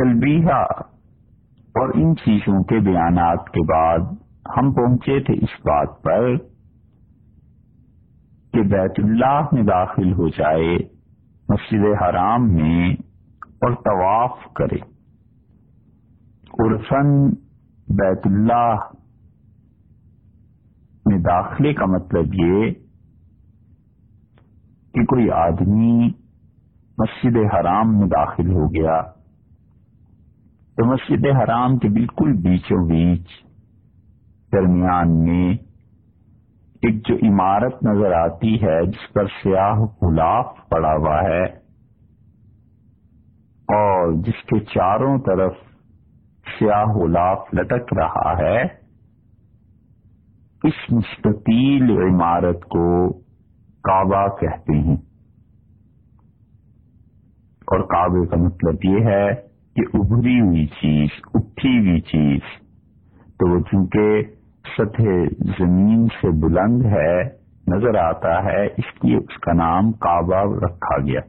تلبیہ اور ان چیزوں کے بیانات کے بعد ہم پہنچے تھے اس بات پر کہ بیت اللہ میں داخل ہو جائے، مسجد حرام میں اور طواف کرے۔ عرفن بیت اللہ میں داخلے کا مطلب یہ کہ کوئی آدمی مسجد حرام میں داخل ہو گیا تو مسجد حرام کے بالکل بیچوں بیچ درمیان میں ایک جو عمارت نظر آتی ہے، جس پر سیاہ گلاف پڑا ہوا ہے اور جس کے چاروں طرف سیاہ غلاف لٹک رہا ہے، اس مستطیل عمارت کو کعبہ کہتے ہیں۔ اور کعبے کا مطلب یہ ہے کہ ابھری ہوئی چیز، اٹھی ہوئی چیز۔ تو وہ چونکہ سطح زمین سے بلند ہے، نظر آتا ہے، اس لیے اس کا نام کعبہ رکھا گیا۔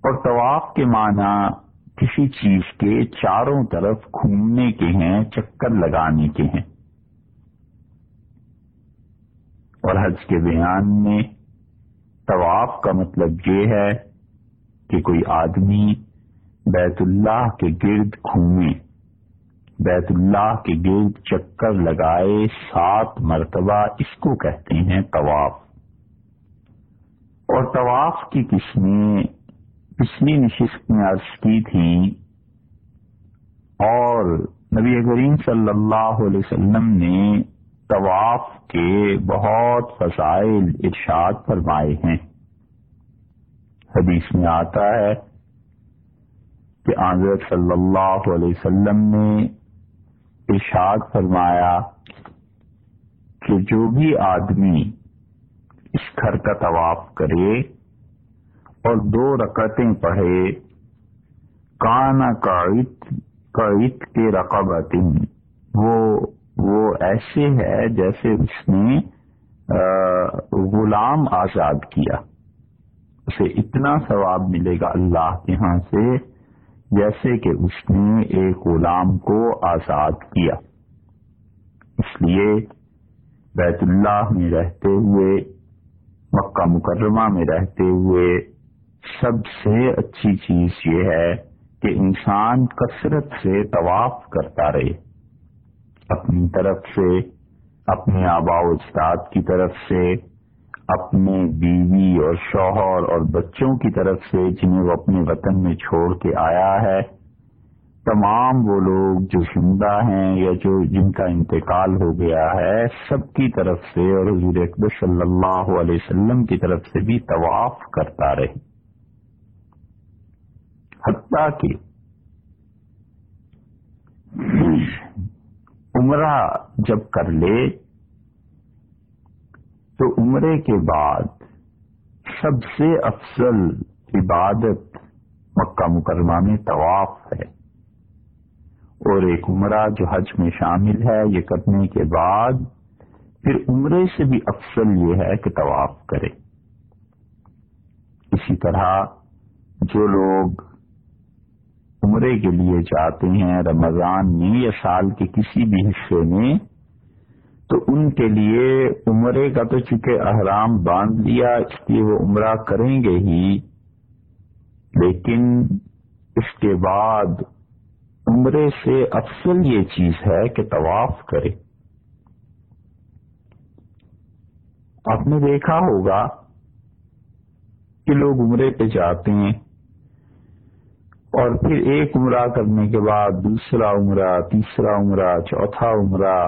اور طواف کے معنی کسی چیز کے چاروں طرف گھومنے کے ہیں، چکر لگانے کے ہیں۔ اور حج کے بیان میں طواف کا مطلب یہ ہے کہ کوئی آدمی بیت اللہ کے گرد گھومے، بیت اللہ کے گرد چکر لگائے، سات مرتبہ اس کو کہتے ہیں طواف۔ اور طواف کی قسمیں پچھلی نشست میں عرض کی تھیں۔ اور نبی کریم صلی اللہ علیہ وسلم نے طواف کے بہت فضائل ارشاد فرمائے ہیں۔ حدیث میں آتا ہے کہ آنظر صلی اللہ علیہ وسلم نے ارشاد فرمایا کہ جو بھی آدمی اس گھر کا طواف کرے اور دو رکعتیں پڑھے کانا کاعت کے رقبت، وہ وہ ایسے ہے جیسے اس نے غلام آزاد کیا۔ اسے اتنا ثواب ملے گا اللہ کے ہاں سے جیسے کہ اس نے ایک غلام کو آزاد کیا۔ اس لیے بیت اللہ میں رہتے ہوئے، مکہ مکرمہ میں رہتے ہوئے سب سے اچھی چیز یہ ہے کہ انسان کثرت سے طواف کرتا رہے۔ اپنی طرف سے، اپنے آبا و اجداد کی طرف سے اپنے بیوی اور شوہر اور بچوں کی طرف سے جنہیں وہ اپنے وطن میں چھوڑ کے آیا ہے، تمام وہ لوگ جو زندہ ہیں یا جو جن کا انتقال ہو گیا ہے، سب کی طرف سے اور حضور اکبر صلی اللہ علیہ وسلم کی طرف سے بھی طواف کرتا رہے۔ حتیٰ کہ عمرہ جب کر لے تو عمرے کے بعد سب سے افضل عبادت مکہ مکرمہ میں طواف ہے۔ اور ایک عمرہ جو حج میں شامل ہے یہ کرنے کے بعد پھر عمرے سے بھی افضل یہ ہے کہ طواف کرے۔ اسی طرح جو لوگ عمرے کے لیے جاتے ہیں رمضان میں یا سال کے کسی بھی حصے میں تو ان کے لیے عمرے کا تو چونکہ احرام باندھ لیا، اس لیے وہ عمرہ کریں گے ہی۔ لیکن اس کے بعد عمرے سے افضل یہ چیز ہے کہ طواف کرے۔ آپ نے دیکھا ہوگا کہ لوگ عمرے پہ جاتے ہیں اور پھر ایک عمرہ کرنے کے بعد دوسرا عمرہ، تیسرا عمرہ، چوتھا عمرہ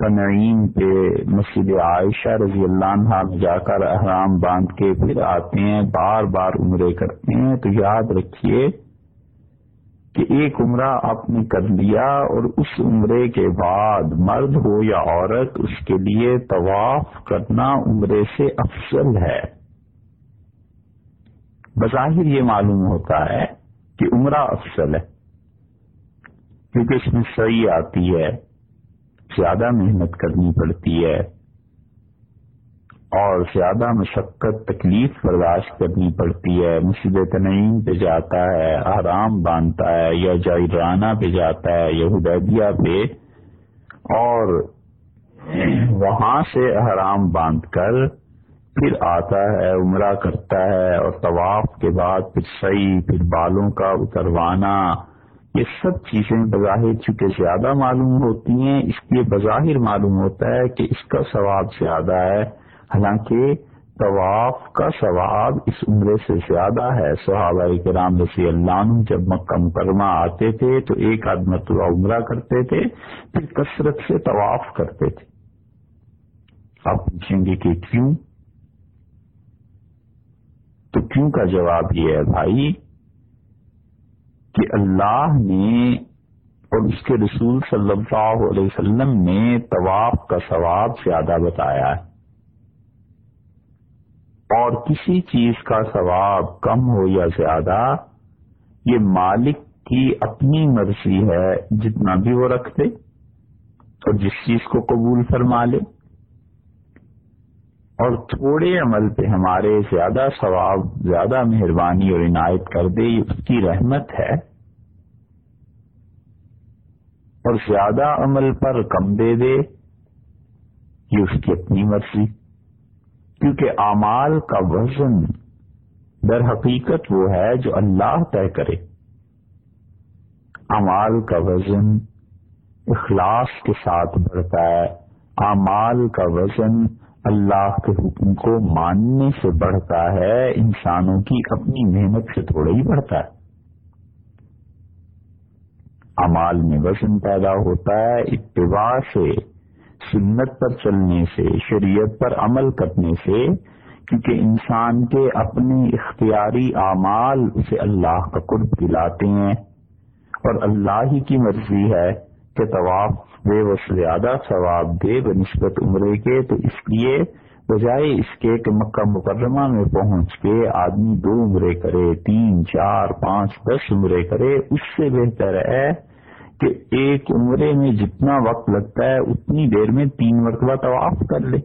تنعیم پہ مسجد عائشہ رضی اللہ عنہ میں جا کر احرام باندھ کے پھر آتے ہیں، بار بار عمرے کرتے ہیں۔ تو یاد رکھیے کہ ایک عمرہ آپ نے کر لیا اور اس عمرے کے بعد مرد ہو یا عورت، اس کے لیے طواف کرنا عمرے سے افضل ہے۔ بظاہر یہ معلوم ہوتا ہے کہ عمرہ افضل ہے، کیونکہ اس میں صحیح آتی ہے۔ زیادہ محنت کرنی پڑتی ہے اور زیادہ مشقت، تکلیف برداشت کرنی پڑتی ہے۔ مصیبت تنعیم پہ جاتا ہے، آرام باندھتا ہے یا جائرانہ پہ جاتا ہے، یا حدیبیہ پہ۔ اور وہاں سے احرام باندھ کر پھر آتا ہے، عمرہ کرتا ہے اور طواف کے بعد پھر صحیح، پھر بالوں کا اتروانا یہ سب چیزیں بظاہر چونکہ زیادہ معلوم ہوتی ہیں، اس لیے بظاہر معلوم ہوتا ہے کہ اس کا ثواب زیادہ ہے۔ حالانکہ طواف کا ثواب اس عمرے سے زیادہ ہے۔ صحابہ کرام رسی اللہ عنہ جب مکہ مکرمہ آتے تھے تو ایک آدھ مرتبہ عمرہ کرتے تھے، پھر کثرت سے طواف کرتے تھے۔ آپ پوچھیں گے کہ کیوں؟ تو کیوں کا جواب یہ ہے بھائی کہ اللہ نے اور اس کے رسول صلی اللہ علیہ وسلم نے طواف کا ثواب زیادہ بتایا ہے۔ اور کسی چیز کا ثواب کم ہو یا زیادہ، یہ مالک کی اپنی مرضی ہے جتنا بھی وہ رکھتے اور جس چیز کو قبول فرما لے۔ اور تھوڑے عمل پہ ہمارے زیادہ ثواب، زیادہ مہربانی اور عنایت کر دے یہ اس کی رحمت ہے۔ اور زیادہ عمل پر کم دے دے، یہ اس کی اپنی مرضی۔ کیونکہ اعمال کا وزن در حقیقت وہ ہے جو اللہ طے کرے۔ امال کا وزن اخلاص کے ساتھ بڑھتا ہے۔ امال کا وزن اللہ کے حکم کو ماننے سے بڑھتا ہے، انسانوں کی اپنی محنت سے تھوڑا ہی بڑھتا ہے۔ امال میں وزن پیدا ہوتا ہے، اتباع سے، سنت پر چلنے سے، شریعت پر عمل کرنے سے، کیونکہ انسان کے اپنے اختیاری اعمال اسے اللہ کا قرب دلاتے ہیں۔ اور اللہ ہی کی مرضی ہے کہ طواف دے وہ زیادہ ثواب دے بنسبت عمرے کے، تو اس لیے بجائے اس کے کہ مکہ مکرمہ میں پہنچ کے آدمی دو عمرے کرے، تین، چار، پانچ، دس عمرے کرے، اس سے بہتر ہے کہ ایک عمرے میں جتنا وقت لگتا ہے، اتنی دیر میں تین مرتبہ طواف کر لے۔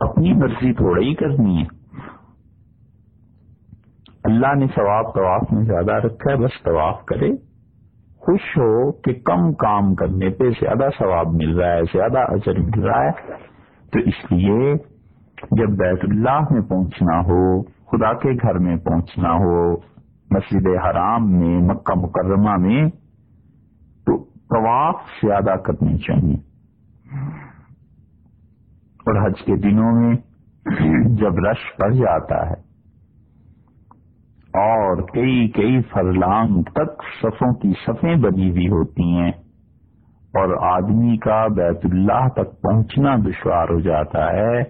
اپنی مرضی تھوڑا ہی کرنی ہے۔ اللہ نے ثواب طواف میں زیادہ رکھا ہے، بس طواف کرے۔ خوش ہو کہ کم کام کرنے پہ زیادہ ثواب مل رہا ہے، زیادہ اجر مل رہا ہے۔ تو اس لیے جب بیت اللہ میں پہنچنا ہو، خدا کے گھر میں پہنچنا ہو، مسجد حرام میں، مکہ مکرمہ میں، تو طواف زیادہ کرنی چاہیے۔ اور حج کے دنوں میں جب رش بڑھ جاتا ہے اور کئی کئی فرلانگ تک صفوں کی صفیں بنی ہوئی ہوتی ہیں۔ اور آدمی کا بیت اللہ تک پہنچنا دشوار ہو جاتا ہے۔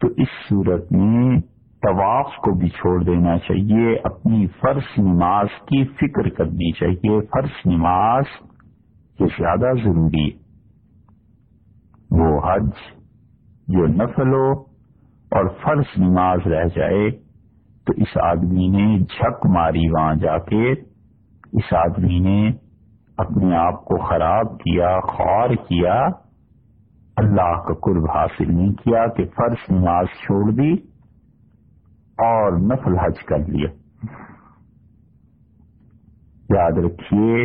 تو اس صورت میں طواف کو بھی چھوڑ دینا چاہیے، اپنی فرض نماز کی فکر کرنی چاہیے۔ فرض نماز یہ زیادہ ضروری وہ حج جو نفل ہو اور فرض نماز رہ جائے۔ تو اس آدمی نے جھک ماری وہاں جا کے۔ اس آدمی نے اپنے آپ کو خراب کیا، خوار کیا۔ اللہ کا قرب حاصل نہیں کیا کہ فرض نماز چھوڑ دی اور نفل حج کر لیا۔ یاد رکھیے،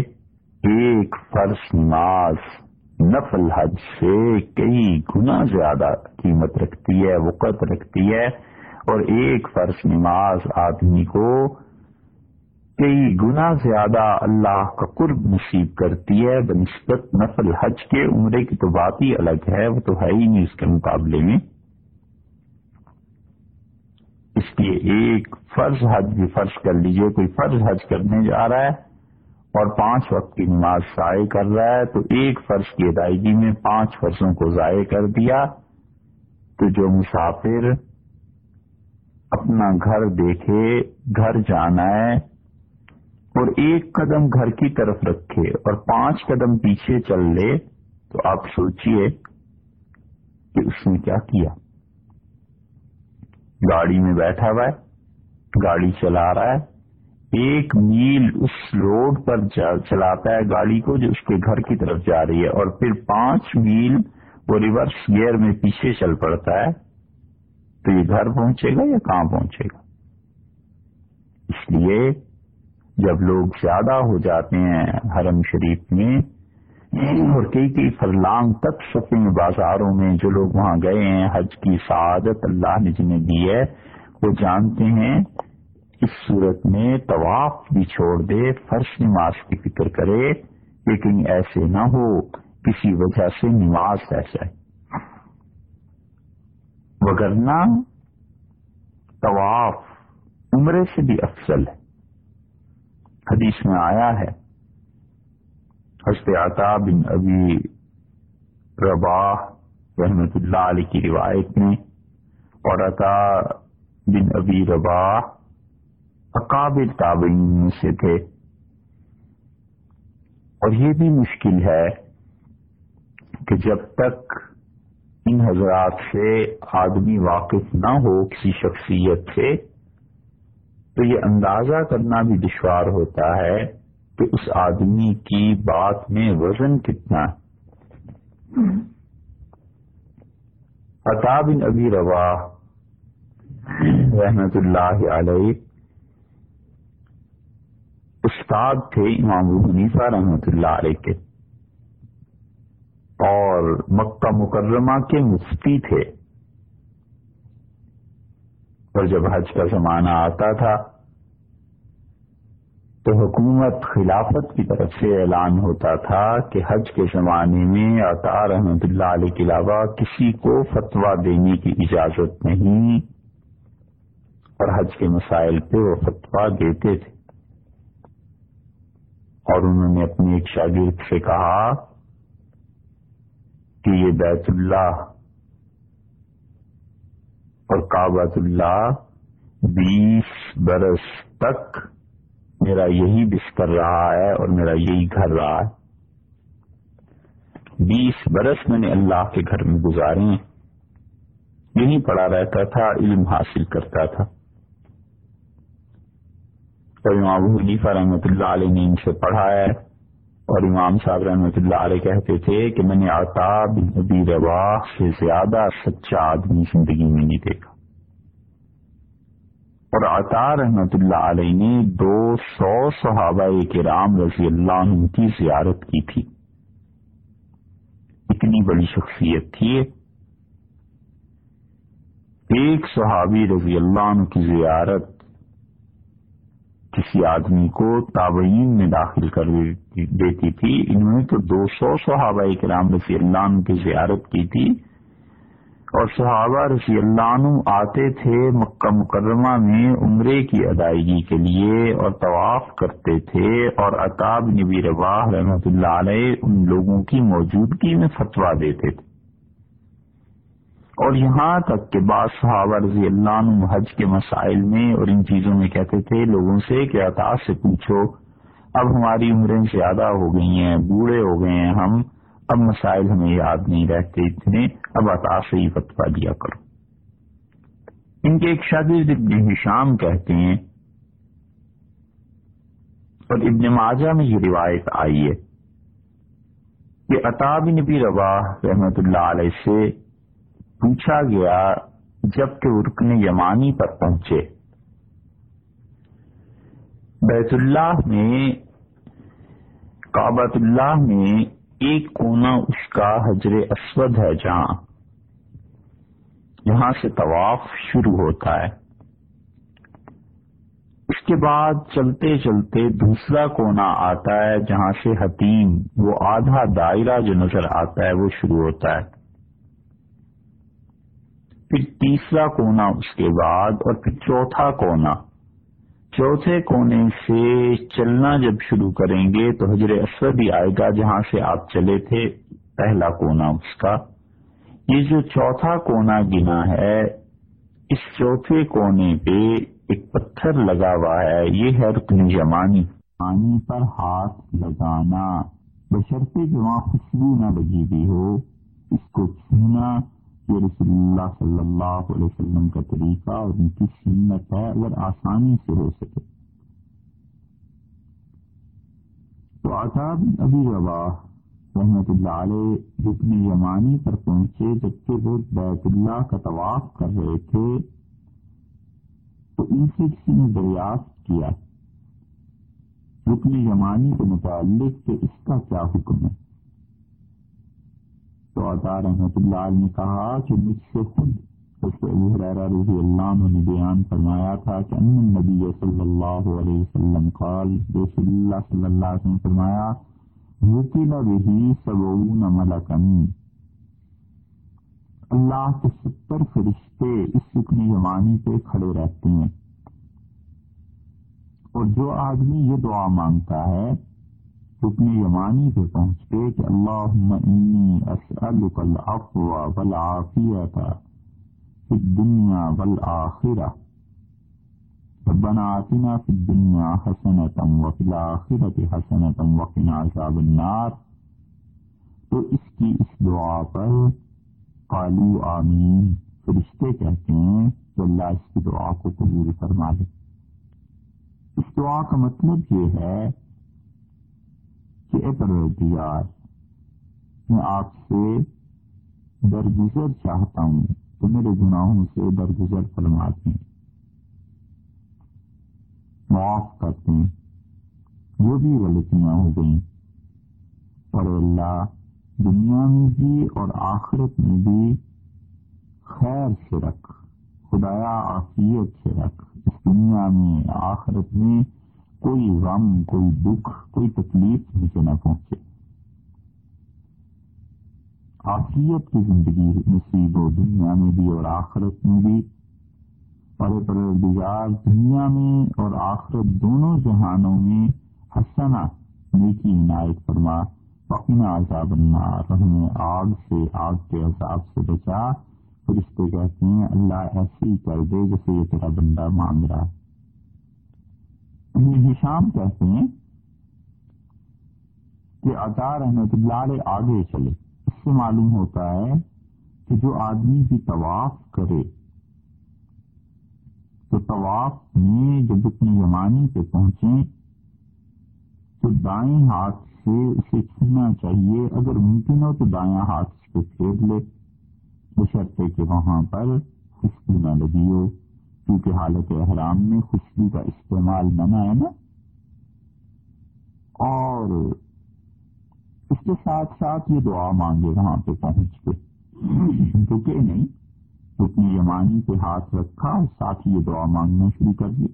ایک فرض نماز نفل حج سے کئی گنا زیادہ قیمت رکھتی ہے، وقت رکھتی ہے۔ اور ایک فرض نماز آدمی کو کئی گنا زیادہ اللہ کا قرب نصیب کرتی ہے، بنسبت نفل حج کے عمرے کی تو بات ہی الگ ہے، وہ تو ہے ہی نہیں اس کے مقابلے میں۔ اس لیے ایک فرض حج بھی فرض کر لیجیے، کوئی فرض حج کرنے جا رہا ہے اور پانچ وقت کی نماز ضائع کر رہا ہے، تو ایک فرض کی ادائیگی میں پانچ فرضوں کو ضائع کر دیا، تو جو مسافر اپنا گھر دیکھے، گھر جانا ہے اور ایک قدم گھر کی طرف رکھے اور پانچ قدم پیچھے چل لے، تو آپ سوچئے کہ اس نے کیا کیا؟ گاڑی میں بیٹھا ہوا ہے، گاڑی چلا رہا ہے، ایک میل اس روڈ پر چلاتا ہے گاڑی کو جو اس کے گھر کی طرف جا رہی ہے اور پھر پانچ میل وہ ریورس گیئر میں پیچھے چل پڑتا ہے۔ تو یہ گھر پہنچے گا یا کہاں پہنچے گا؟ اس لیے جب لوگ زیادہ ہو جاتے ہیں حرم شریف میں، اور کئی کئی فرلانگ تک شپنگ بازاروں میں جو لوگ وہاں گئے ہیں، حج کی سعادت اللہ نے جنہیں دی ہے، وہ جانتے ہیں اس صورت میں طواف بھی چھوڑ دے، فرش نماز کی فکر کرے، لیکن ایسے نہ ہو، کسی وجہ سے نماز رہ جائے۔ وگرنا طواف عمرے سے بھی افضل ہے۔ حدیث میں آیا ہے، حضرت عطا بن ابی ربا رحمت اللہ علیہ کی روایت میں، اور عطا بن ابی ربا اقابل تابعین میں سے تھے۔ اور یہ بھی مشکل ہے کہ جب تک ان حضرات سے آدمی واقف نہ ہو کسی شخصیت سے، تو یہ اندازہ کرنا بھی دشوار ہوتا ہے کہ اس آدمی کی بات میں وزن کتنا ہے۔ عطا بن ابی روا رحمت اللہ علیہ استاد تھے امام حنیفہ رحمت اللہ علیہ کے۔ اور مکہ مکرمہ کے مفتی تھے۔ اور جب حج کا زمانہ آتا تھا، تو حکومت خلافت کی طرف سے اعلان ہوتا تھا کہ حج کے زمانے میں عطا رحمت اللہ علیہ کے علاوہ کسی کو فتویٰ دینے کی اجازت نہیں۔ اور حج کے مسائل پہ وہ فتویٰ دیتے تھے۔ اور انہوں نے اپنے ایک شاگرد سے کہا کہ یہ بیت اللہ اور کابت اللہ بیس برس تک میرا یہی بستر رہا ہے اور میرا یہی گھر رہا ہے۔ بیس برس میں نے اللہ کے گھر میں گزارے ہیں۔ یہی پڑا رہتا تھا، علم حاصل کرتا تھا۔ اور امام حلیفہ رحمۃ اللہ علیہ نے ان سے پڑھا ہے۔ اور امام صاحب رحمۃ اللہ علیہ کہتے تھے کہ میں نے آتاب نبی روا سے زیادہ سچا آدمی زندگی میں نہیں دیکھا۔ اور عطا رحمت اللہ علیہ نے دو سو صحابہ کے رام رضی اللہ عنہ کی زیارت کی تھی۔ اتنی بڑی شخصیت تھی۔ ایک صحابی رضی اللہ عنہ کی زیارت کسی آدمی کو تابعین میں داخل کر دیتی تھی۔ انہوں نے تو دو سو صحابہ کرام رضی اللہ عنہ کی زیارت کی تھی۔ اور صحابہ رضی اللہ عنہ آتے تھے مکہ مکرمہ میں عمرے کی ادائیگی کے لیے اور طواف کرتے تھے اور عطاب نبی رواح رحمۃ اللہ علیہ ان لوگوں کی موجودگی میں فتوا دیتے تھے۔ اور یہاں تک کہ بعض صحابہ رضی اللہ عنہ حج کے مسائل میں اور ان چیزوں میں کہتے تھے لوگوں سے کہ عطا سے پوچھو، اب ہماری عمریں زیادہ ہو گئی ہیں، بوڑھے ہو گئے ہیں ہم، اب مسائل ہمیں یاد نہیں رہتے اتنے، اب عطا سے ہی فتوا دیا کرو۔ ان کے ایک شاگرد ابن ہشام کہتے ہیں، اور ابن ماجہ میں یہ روایت آئی ہے کہ عطا بن نبی روا رحمت اللہ علیہ سے پوچھا گیا جبکہ رکن یمانی پر پہنچے۔ بیت اللہ میں کابت اللہ میں ایک کونا اس کا حجر اسود ہے جہاں یہاں سے طواف شروع ہوتا ہے۔ اس کے بعد چلتے چلتے دوسرا کونا آتا ہے جہاں سے حتیم، وہ آدھا دائرہ جو نظر آتا ہے، وہ شروع ہوتا ہے۔ پھر تیسرا کونا اس کے بعد اور پھر چوتھا کونا۔ چوتھے کونے سے چلنا جب شروع کریں گے تو حضر اسود ہی آئے گا جہاں سے آپ چلے تھے، پہلا کونا اس کا۔ یہ جو چوتھا کونا گنا ہے، اس چوتھے کونے پہ ایک پتھر لگا ہوا ہے، یہ ہے رکن جمانی پانی پر ہاتھ لگانا۔ بشرطے جو خوشبو نہ لگی ہوئی ہو، اس کو چھونا یہ رسول اللہ صلی اللہ علیہ وسلم کا طریقہ اور ان کی سنت ہے، اگر آسانی سے ہو سکے۔ تو آزاد ابھی روا رحمت اللہ علیہ رکن یمانی پر پہنچے، جبکہ وہ بیت اللہ کا طواف کر رہے تھے۔ تو ان سے کسی نے دریافت کیا۔ رکن یمانی کے متعلق کہ اس کا کیا حکم ہے؟ تو عطا رحمت اللہ علیہ نے کہا کہ مجھ سے خود ابو رضی اللہ عنہ نے بیان فرمایا تھا کہ ان نبی صلی اللہ علیہ وسلم قال، رسول اللہ صلی اللہ علیہ وسلم فرمایا وکیل بہی سبعون ملکن اللہ کے ستر فرشتے اس سکن یمانی پہ کھڑے رہتے ہیں۔ اور جو آدمی یہ دعا مانگتا ہے رکن یمانی پہ پہنچ کے کہ اللہ انی اسألک العفو والعافیت فی الدنیا والآخرہ۔ ربنا آتنا فی الدنیا حسنتا وفی الآخرت حسنتا وقنا عذاب النار۔ تو اس کی اس دعا پر قالو آمین۔ فرشتے کہتے ہیں تو اللہ اس کی دعا کو قبول فرما لے۔ اس دعا کا مطلب یہ ہے کہ اے پروردگار، میں آپ سے درگزر چاہتا ہوں، تو میرے گناہوں سے درگزر فرماتے ہیں۔ معاف کرتے ہیں۔ جو بھی غلطیاں ہو گئیں اور اللہ دنیا میں بھی اور آخرت میں بھی خیر سے رکھ، خدایا آفیت سے رکھ۔ اس دنیا میں، آخرت میں کوئی غم، کوئی دکھ، کوئی تکلیف مجھے نہ پہنچے۔ آفیت کی زندگی نصیب ہو دنیا میں بھی اور آخرت میں بھی۔ اور پروردگار، دنیا میں اور آخرت دونوں جہانوں میں حسنا نیکی عنایت فرما۔ وقنا عذاب النار، ہمیں آگ سے، آگ کے عذاب سے بچا۔ فرشتے کہتے ہیں، اللہ ایسے ہی کر دے جیسے یہ تیرا بندہ مانگ رہا ہے۔ انہیں ہشام کہتے ہیں کہ اطار احمد اللہ علیہ آگے چلے۔ اس سے معلوم ہوتا ہے کہ جو آدمی بھی طواف کرے، تو طواف میں جب اپنی یمانی پہ پہنچے، تو دائیں ہاتھ سے اسے چھونا چاہیے۔ اگر ممکن ہو تو دائیں ہاتھ سے پھیر لے بشرطے کہ وہاں پر خوشبو نہ لگی ہو کیونکہ حالت احرام میں خوشبو کا استعمال منع ہے نا؟ اور اس کے ساتھ ساتھ یہ دعا مانگے وہاں پہ پہنچ کے۔ رکے نہیں اپنی یمانی پہ ہاتھ رکھا اور ساتھ ہی یہ دعا مانگنا شروع کر دی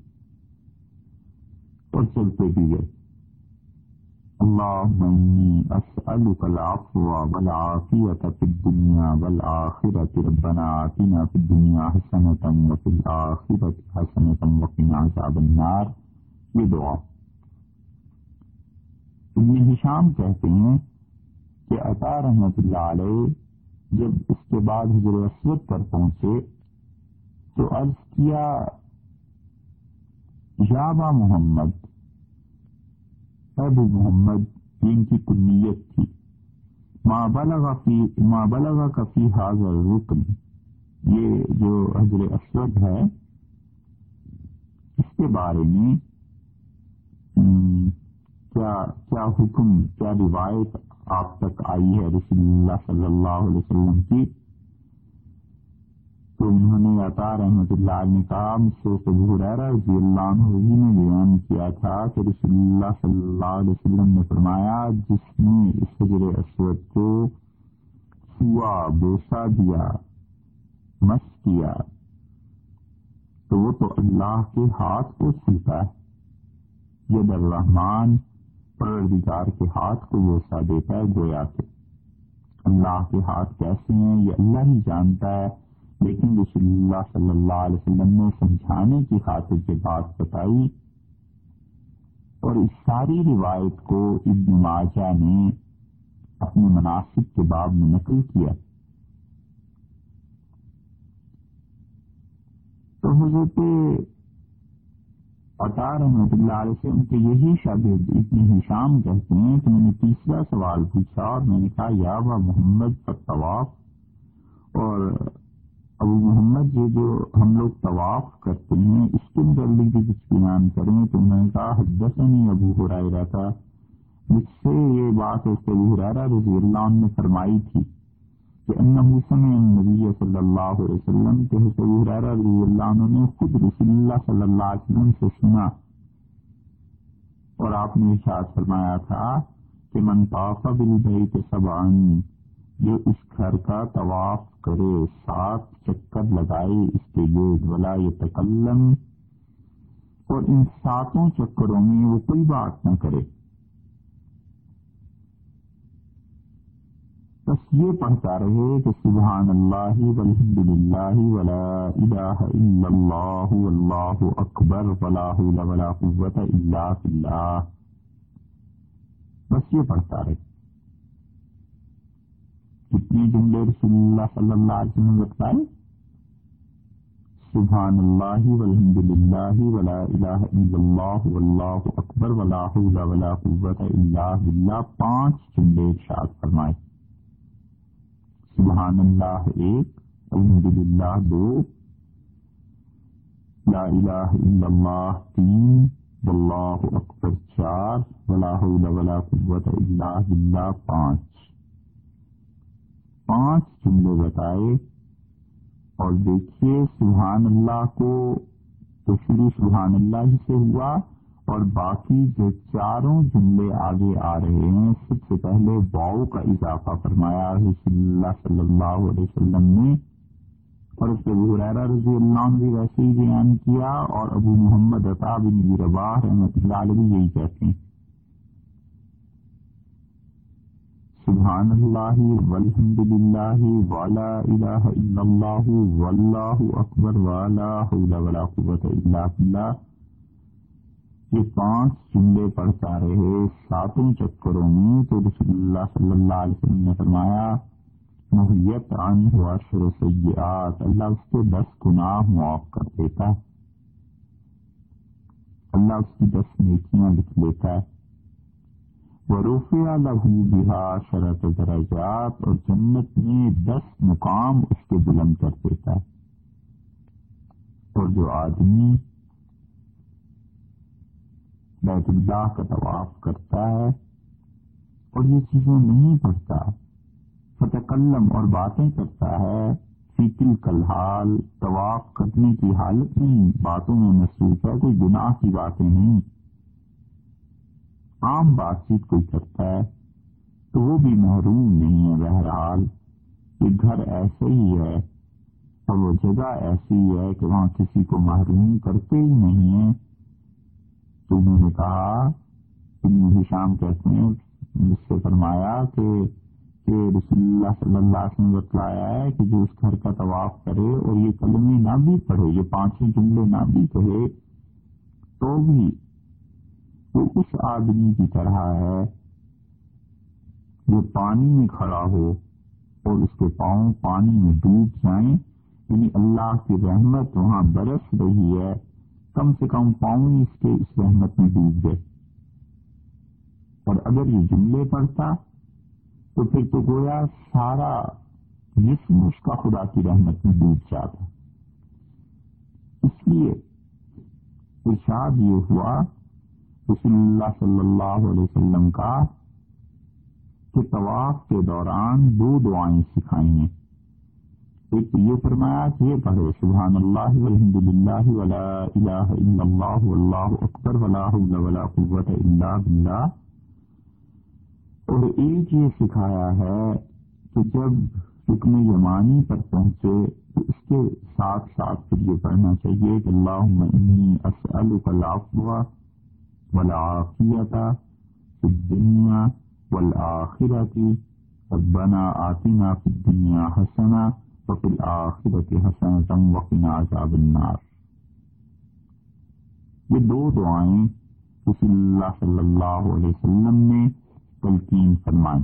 اور چلتے بھی گئے۔ اللہ اسألك العفو والعافية في الدنيا والآخرة. ربنا آتنا في الدنيا حسنة وفي الآخرة حسنة وقنا عذاب النار. یہ دعا. ابن ہشام کہتے ہیں کہ عطا رحمت اللہ علیہ جب اس کے بعد حضر اسود پر پہنچے تو عرض کیا یابا محمد ابو محمد ان کی کنیت تھی۔ ماں بلغ فی ماں بلغ کا فی حاضر رکن یہ جو حضر اسود ہے، اس کے بارے میں کیا کیا حکم، کیا روایت آپ تک آئی ہے رسول اللہ صلی اللہ علیہ وسلم کی؟ تو انہوں نے عطا رحمت اللہ نے کہا مجھ سے ابو رضی اللہ عنہ ہی نے بیان کیا تھا کہ رسول اللہ صلی اللہ علیہ وسلم نے فرمایا، جس نے اس حجر اسود کو چھوا بوسا دیا، مس کیا، تو وہ تو اللہ کے ہاتھ کو چھوتا ہے۔ ید الرحمان پروردگار کے ہاتھ کو بوسا دیتا ہے، گویا کے اللہ کے ہاتھ کیسے ہیں، یہ اللہ ہی جانتا ہے۔ لیکن رسول اللہ صلی اللہ علیہ وسلم نے سمجھانے کی خاطر یہ بات بتائی اور اس ساری روایت کو ابن ماجہ نے اپنے مناسب کے باب میں نقل کیا۔ تو حضرت اطار رحمت اللہ علیہ سے ان کے یہی شاگرد اتنی شام کہتے ہیں کہ میں نے تیسرا سوال پوچھا اور میں نے کہا، یا با محمد پر طواف اور ابو محمد، یہ جو ہم لوگ طواف کرتے ہیں، اس کے متعلق بھی کچھ بیان کریں تو میں نے کہا، حدثنی ابو ہو رہا تھا جس سے یہ بات اس رضی اللہ عنہ نے فرمائی تھی کہ انہو سمع النبی صلی اللہ علیہ وسلم کہ حضرت رضی اللہ عنہ نے خود رسول اللہ صلی اللہ علیہ وسلم سے سنا۔ اور آپ نے ارشاد فرمایا تھا کہ من طاف بالبیت سبعا یہ اس گھر کا طواف کرے سات چکر لگائے اس کے گرد ولا یتکلم۔ اور ان ساتوں چکروں میں وہ کوئی بات نہ کرے۔ بس یہ پڑھتا رہے کہ سبحان اللہ والحمد للہ ولا الہ الا اللہ واللہ اکبر ولا حول ولا قوت الا باللہ۔ بس یہ پڑھتا رہے کتنے جملے رسول اللہ صلی اللہ علیہ وسلم بتائے سبحان اللہ والحمد للہ ولا الہ الا اللہ واللہ اکبر ولا حول ولا قوت الا باللہ پانچ جملے ارشاد فرمائے سبحان اللہ ایک الحمد للہ دو لا الہ الا اللہ تین، واللہ اکبر، چار ولا حول ولا قوت الا باللہ، پانچ۔ پانچ جملے بتائے اور دیکھیے سبحان اللہ کو تو شروع سبحان اللہ ہی سے ہوا اور باقی جو چاروں جملے آگے آ رہے ہیں، سب سے پہلے واؤ کا اضافہ فرمایا رسول اللہ صلی اللہ علیہ وسلم نے اور اس پہ حریرہ رضی اللہ عنہ بھی ویسے ہی بیان کیا اور ابو محمد عطا بن رباح رحمۃ اللہ علیہ یہی کہتے ہیں۔ سبحان اللہ والحمد للہ ولا الہ الا اللہ واللہ اکبر ولا حول ولا قوت الا باللہ۔ یہ پانچ جملے پڑھتا رہے، ساتوں چکروں میں تو رسول اللہ صلی اللہ علیہ وسلم نے فرمایا محیت عن ہوا سیئات، اللہ اس کے دس گناہ معاف کر دیتا ہے۔ اللہ اس کی دس نیکیاں لکھ لیتا ہے۔ وروفیہ لہو بہا شرط درجات اور جنت میں دس مقام اس کے بلند کر دیتا ہے۔ اور جو آدمی بیت اللہ کا طواف کرتا ہے اور یہ چیزیں نہیں پڑھتا فتح اور باتیں کرتا ہے فیتل کلحال طواف کرنے کی حالت نہیں، باتوں میں محسوس ہے، کوئی گناہ کی باتیں نہیں۔ عام بات چیت کوئی کرتا ہے، تو وہ بھی محروم نہیں ہے۔ بہرحال، یہ گھر ایسے ہی ہے اور وہ جگہ ایسی ہے کہ وہاں کسی کو محروم کرتے ہی نہیں ہیں۔ تو انہوں نے کہا، ابن شام کہتے ہیں مجھ سے فرمایا کہ کہ رسول اللہ صلی اللہ علیہ وسلم بتلایا ہے کہ جو اس گھر کا طواف کرے اور یہ کلمے نہ بھی پڑھے، یہ پانچوں جملے نہ بھی کہے، تو بھی وہ اس آدمی کی طرح ہے جو پانی میں کھڑا ہو اور اس کے پاؤں پانی میں ڈوب جائیں۔ یعنی اللہ کی رحمت وہاں برس رہی ہے۔ کم سے کم پاؤں اس کے اس رحمت میں ڈوب گئے۔ اور اگر یہ جملے پڑھتا تو پھر تو گویا سارا جسم اس کا خدا کی رحمت میں ڈوب جاتا۔ اس لیے ارشاد یہ ہوا رسول اللہ صلی اللہ علیہ وسلم کا کہ طواف کے دوران دو دعائیں سکھائی ہیں۔ ایک تو یہ فرمایا کہ یہ پڑھو، سبحان اللہ والحمد للہ ولا الہ الا اللہ واللہ اکبر ولا حول ولا قوت الا باللہ۔ اور ایک یہ سکھایا ہے کہ جب حکم یمانی پر پہنچے تو اس کے ساتھ ساتھ پھر یہ پڑھنا چاہیے کہ اللہم انی اسألک العفو۔ والعافیت فی الدنیا والآخرت ربنا آتنا فی الدنیا حسنہ وفي الآخرة حسنة وقنا عذاب النار. یہ دو دعائیں رسول اللہ صلی اللہ علیہ وسلم نے تلقین فرمائیں۔